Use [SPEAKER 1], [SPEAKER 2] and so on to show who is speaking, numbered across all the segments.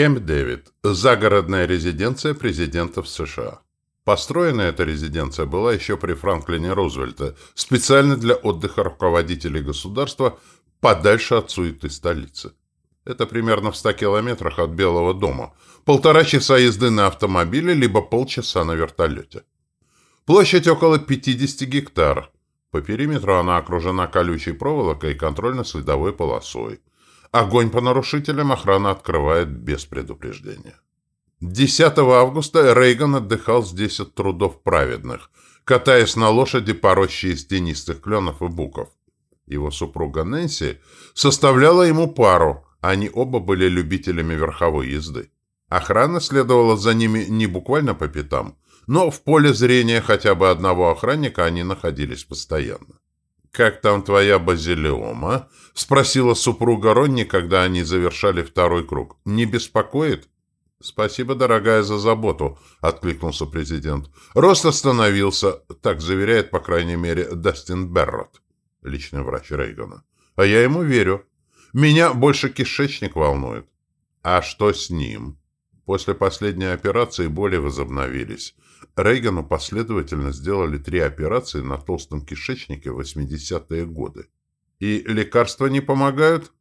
[SPEAKER 1] Кэмп Дэвид – загородная резиденция президентов США. Построена эта резиденция была еще при Франклине Рузвельте, специально для отдыха руководителей государства подальше от суеты столицы. Это примерно в 100 километрах от Белого дома, полтора часа езды на автомобиле, либо полчаса на вертолете. Площадь около 50 гектаров. По периметру она окружена колючей проволокой и контрольно-следовой полосой. Огонь по нарушителям охрана открывает без предупреждения. 10 августа Рейган отдыхал здесь от трудов праведных, катаясь на лошади по роще из тенистых кленов и буков. Его супруга Нэнси составляла ему пару, они оба были любителями верховой езды. Охрана следовала за ними не буквально по пятам, но в поле зрения хотя бы одного охранника они находились постоянно. «Как там твоя базилиома?» — спросила супруга Ронни, когда они завершали второй круг. «Не беспокоит?» «Спасибо, дорогая, за заботу», — откликнулся президент. «Рост остановился», — так заверяет, по крайней мере, Дастин Беррот, личный врач Рейгана. «А я ему верю. Меня больше кишечник волнует». «А что с ним?» После последней операции боли возобновились. Рейгану последовательно сделали три операции на толстом кишечнике в 80-е годы. И лекарства не помогают?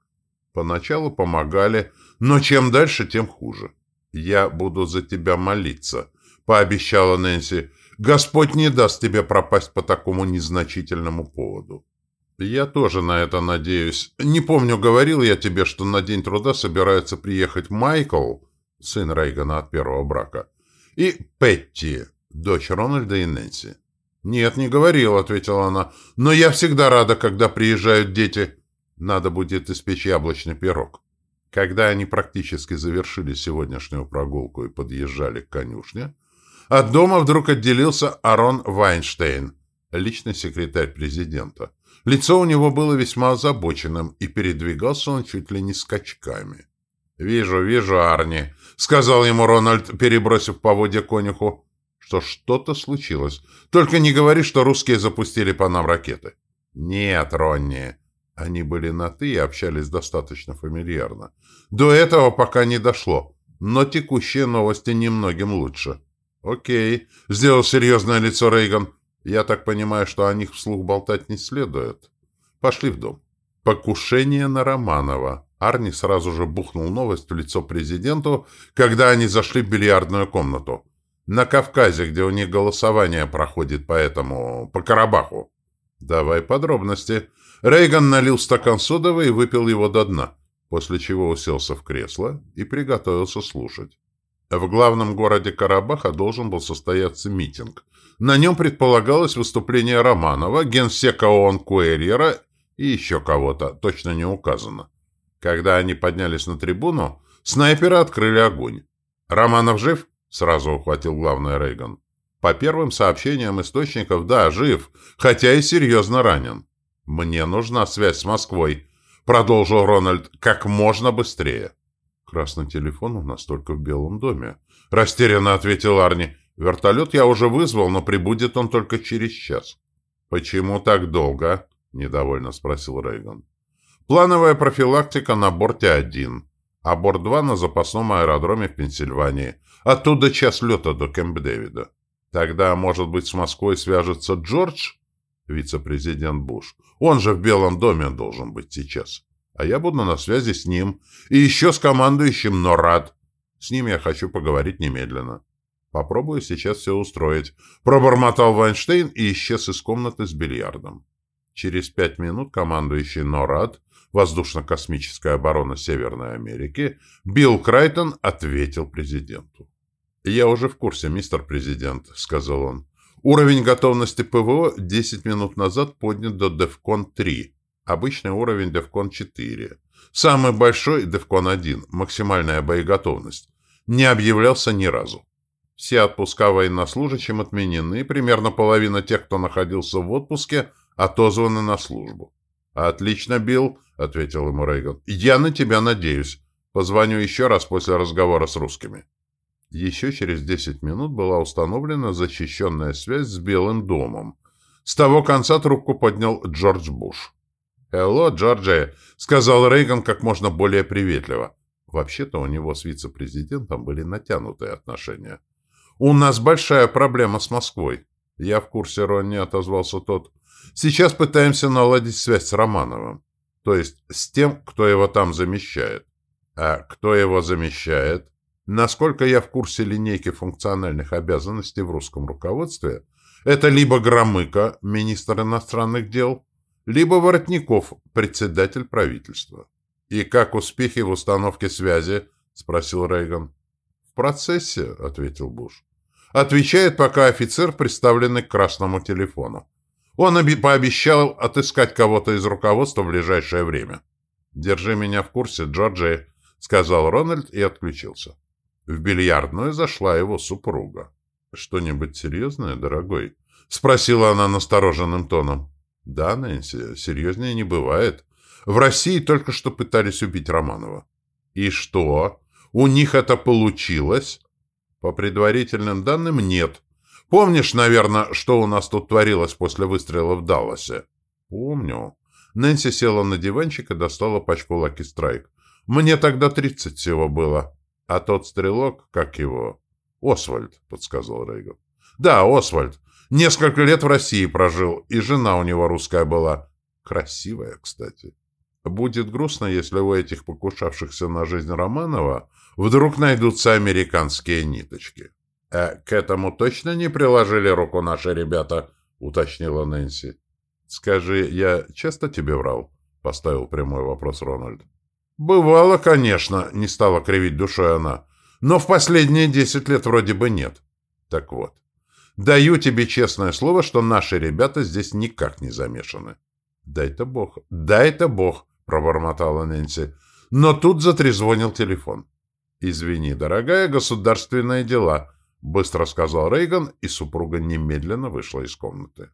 [SPEAKER 1] Поначалу помогали, но чем дальше, тем хуже. «Я буду за тебя молиться», — пообещала Нэнси. «Господь не даст тебе пропасть по такому незначительному поводу». «Я тоже на это надеюсь. Не помню, говорил я тебе, что на День труда собирается приехать Майкл, сын Рейгана от первого брака, и Петти, дочь Рональда и Нэнси. «Нет, не говорил», — ответила она. «Но я всегда рада, когда приезжают дети. Надо будет испечь яблочный пирог». Когда они практически завершили сегодняшнюю прогулку и подъезжали к конюшне, от дома вдруг отделился Арон Вайнштейн, личный секретарь президента. Лицо у него было весьма озабоченным, и передвигался он чуть ли не скачками. «Вижу, вижу, Арни», — сказал ему Рональд, перебросив поводья конюху, что что-то случилось. «Только не говори, что русские запустили по нам ракеты». «Нет, Ронни». Они были на «ты» и общались достаточно фамильярно. До этого пока не дошло, но текущие новости немногим лучше. «Окей», — сделал серьезное лицо Рейган. «Я так понимаю, что о них вслух болтать не следует. Пошли в дом». «Покушение на Романова». Арни сразу же бухнул новость в лицо президенту, когда они зашли в бильярдную комнату. На Кавказе, где у них голосование проходит по этому... по Карабаху. Давай подробности. Рейган налил стакан содовой и выпил его до дна, после чего уселся в кресло и приготовился слушать. В главном городе Карабаха должен был состояться митинг. На нем предполагалось выступление Романова, генсека ООН Куэрьера и еще кого-то, точно не указано. Когда они поднялись на трибуну, снайперы открыли огонь. «Романов жив?» — сразу ухватил главный Рейган. «По первым сообщениям источников, да, жив, хотя и серьезно ранен. Мне нужна связь с Москвой», — продолжил Рональд, — «как можно быстрее». «Красный телефон у нас только в Белом доме», — растерянно ответил Арни. «Вертолет я уже вызвал, но прибудет он только через час». «Почему так долго?» — недовольно спросил Рейган. Плановая профилактика на борте 1, а борт 2 на запасном аэродроме в Пенсильвании. Оттуда час лета до Кэмп-Дэвида. Тогда, может быть, с Москвой свяжется Джордж, вице-президент Буш. Он же в Белом доме должен быть сейчас. А я буду на связи с ним. И еще с командующим НОРАД. С ним я хочу поговорить немедленно. Попробую сейчас все устроить. Пробормотал Вайнштейн и исчез из комнаты с бильярдом. Через пять минут командующий НОРАД воздушно-космическая оборона Северной Америки, Билл Крайтон ответил президенту. «Я уже в курсе, мистер президент», — сказал он. «Уровень готовности ПВО 10 минут назад поднят до DEFCON 3, обычный уровень DEFCON 4. Самый большой DEFCON 1, максимальная боеготовность, не объявлялся ни разу. Все отпуска военнослужащим отменены, примерно половина тех, кто находился в отпуске, отозваны на службу. «Отлично, Билл», — ответил ему Рейган. «Я на тебя надеюсь. Позвоню еще раз после разговора с русскими». Еще через десять минут была установлена защищенная связь с Белым домом. С того конца трубку поднял Джордж Буш. «Hello, Джорджи», — сказал Рейган как можно более приветливо. Вообще-то у него с вице-президентом были натянутые отношения. «У нас большая проблема с Москвой». «Я в курсе, Ронни», — отозвался тот. «Сейчас пытаемся наладить связь с Романовым. То есть с тем, кто его там замещает». «А кто его замещает?» Насколько я в курсе линейки функциональных обязанностей в русском руководстве, это либо Громыко, министр иностранных дел, либо Воротников, председатель правительства. «И как успехи в установке связи?» – спросил Рейган. «В процессе», – ответил Буш. «Отвечает пока офицер, представленный к красному телефону. Он пообещал отыскать кого-то из руководства в ближайшее время». «Держи меня в курсе, Джорджи», — сказал Рональд и отключился. В бильярдную зашла его супруга. «Что-нибудь серьезное, дорогой?» — спросила она настороженным тоном. «Да, Нэнси, серьезнее не бывает. В России только что пытались убить Романова». «И что? У них это получилось?» «По предварительным данным, нет. Помнишь, наверное, что у нас тут творилось после выстрела в Далласе?» «Помню». Нэнси села на диванчик и достала пачку Лаки Страйк. «Мне тогда тридцать всего было». А тот стрелок, как его? Освальд, подсказал Рейган. Да, Освальд. Несколько лет в России прожил, и жена у него русская была. Красивая, кстати. Будет грустно, если у этих покушавшихся на жизнь Романова вдруг найдутся американские ниточки. «А к этому точно не приложили руку наши ребята?» — уточнила Нэнси. «Скажи, я часто тебе врал?» — поставил прямой вопрос Рональд. «Бывало, конечно», — не стала кривить душой она. «Но в последние десять лет вроде бы нет». «Так вот, даю тебе честное слово, что наши ребята здесь никак не замешаны». «Дай-то бог, дай-то бог», — пробормотала Нэнси. Но тут затрезвонил телефон. «Извини, дорогая, государственные дела», — быстро сказал Рейган, и супруга немедленно вышла из комнаты.